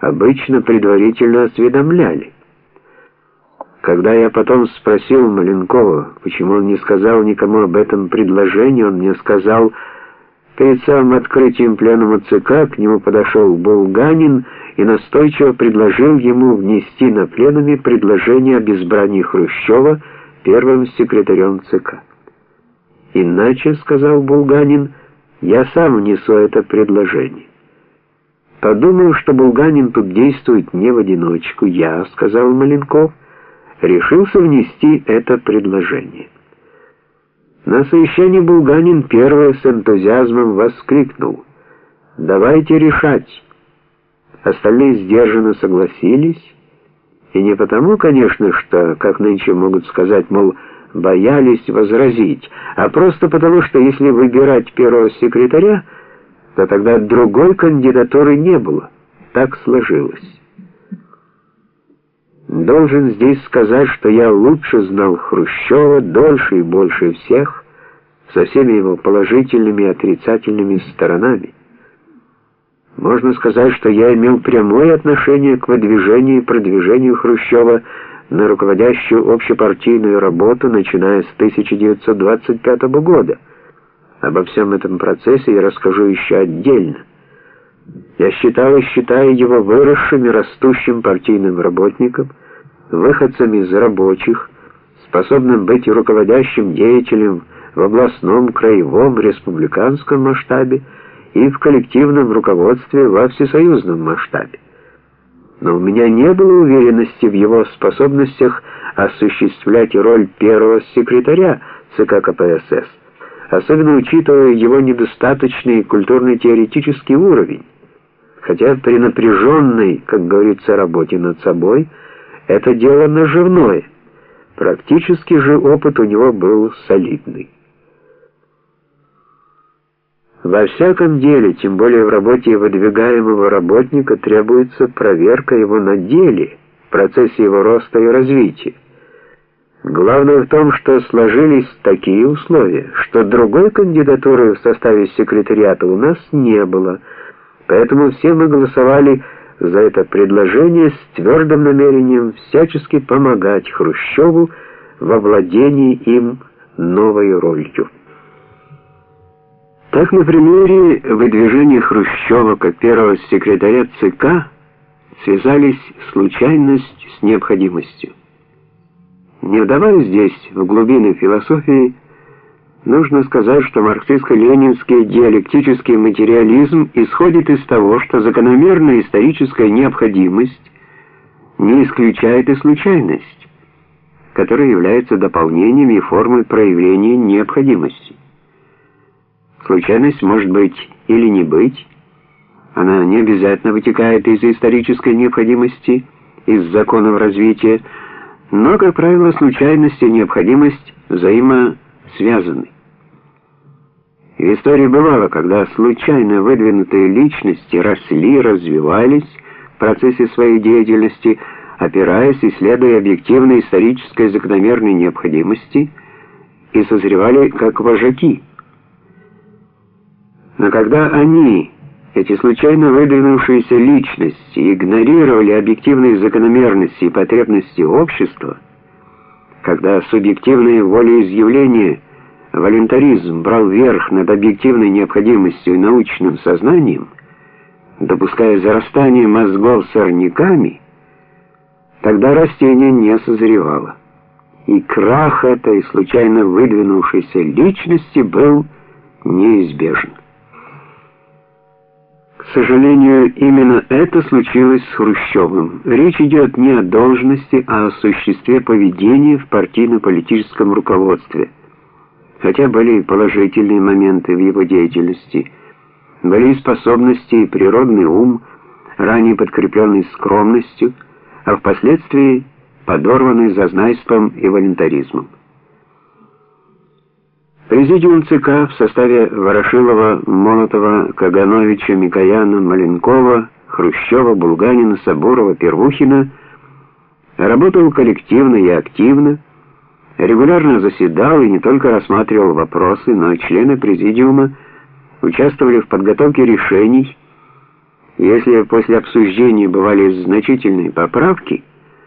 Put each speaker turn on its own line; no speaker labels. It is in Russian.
обычно предварительно осведомляли. Когда я потом спросил Маленкова, почему он не сказал никому об этом предложении, он мне сказал, перед самым открытием пленума ЦК к нему подошел Булганин и настойчиво предложил ему внести на пленуме предложение об избрании Хрущева первым секретарем ЦК. «Иначе, — сказал Булганин, — я сам внесу это предложение». Подумал, что Булганин тут действует не в одиночку, я, — сказал Маленков, — решился внести это предложение. На совещании Булганин первое с энтузиазмом воскликнул. «Давайте решать». Остальные сдержанно согласились, и не потому, конечно, что, как нынче могут сказать, мол, боялись возразить, а просто потому, что если выбирать первого секретаря, то тогда другой кандидатуры не было. Так сложилось. Должен здесь сказать, что я лучше знал Хрущева, дольше и больше всех, со всеми его положительными и отрицательными сторонами. Можно сказать, что я имел прямое отношение к выдвижению и продвижению Хрущева на руководящую общепартийную работу, начиная с 1925 года. Обо всем этом процессе я расскажу еще отдельно. Я считал и считаю его выросшим и растущим партийным работником, выходцем из рабочих, способным быть руководящим деятелем в областном, краевом, республиканском масштабе и в коллективном руководстве во всесоюзном масштабе. Но у меня не было уверенности в его способностях осуществлять роль первого секретаря ЦК КПСС, особенно учитывая его недостаточный культурно-теоретический уровень. Хотя при напряженной, как говорится, работе над собой, это дело наживное. Практически же опыт у него был солидный. Во всяком деле, тем более в работе выдвигаемого работника, требуется проверка его на деле, в процессе его роста и развития. Главное в том, что сложились такие условия, что другой кандидатуры в составе секретариата у нас не было, поэтому все мы голосовали за это предложение с твердым намерением всячески помогать Хрущеву во владении им новой ролью. Так, на примере выдвижения Хрущева как первого секретаря ЦК связались случайность с необходимостью. Не вдаваясь здесь в глубины философии, нужно сказать, что марксистско-ленинский диалектический материализм исходит из того, что закономерная историческая необходимость не исключает и случайность, которая является дополнением и формой проявления необходимости. Случайность может быть или не быть, она не обязательно вытекает из исторической необходимости, из законов развития, но, как правило, случайность и необходимость взаимосвязаны. В истории бывало, когда случайно выдвинутые личности росли, развивались в процессе своей деятельности, опираясь и следуя объективной исторической закономерной необходимости, и созревали как вожаки. Но когда они эти случайно выдвинувшиеся личности игнорировали объективные закономерности и потребности общества, когда субъективные волеизъявления, волонтаризм брал верх над объективной необходимостью и научным сознанием, допуская зарастание мозгов сорняками, тогда растение не созревало. И крах этой случайно выдвинувшейся личности был неизбежен. К сожалению, именно это случилось с Хрущевым. Речь идет не о должности, а о существе поведения в партийно-политическом руководстве. Хотя были положительные моменты в его деятельности, были способности и природный ум, ранее подкрепленный скромностью, а впоследствии подорванный зазнайством и волонтаризмом. Президиум ЦК в составе Ворошилова, Молотова, Кагановича, Микояна, Маленкова, Хрущева, Булганина, Сабурова, Первухина работал коллективно и активно, регулярно заседал и не только рассматривал вопросы, но и члены президиума участвовали в подготовке решений, Если после обсуждения бывали значительные поправки,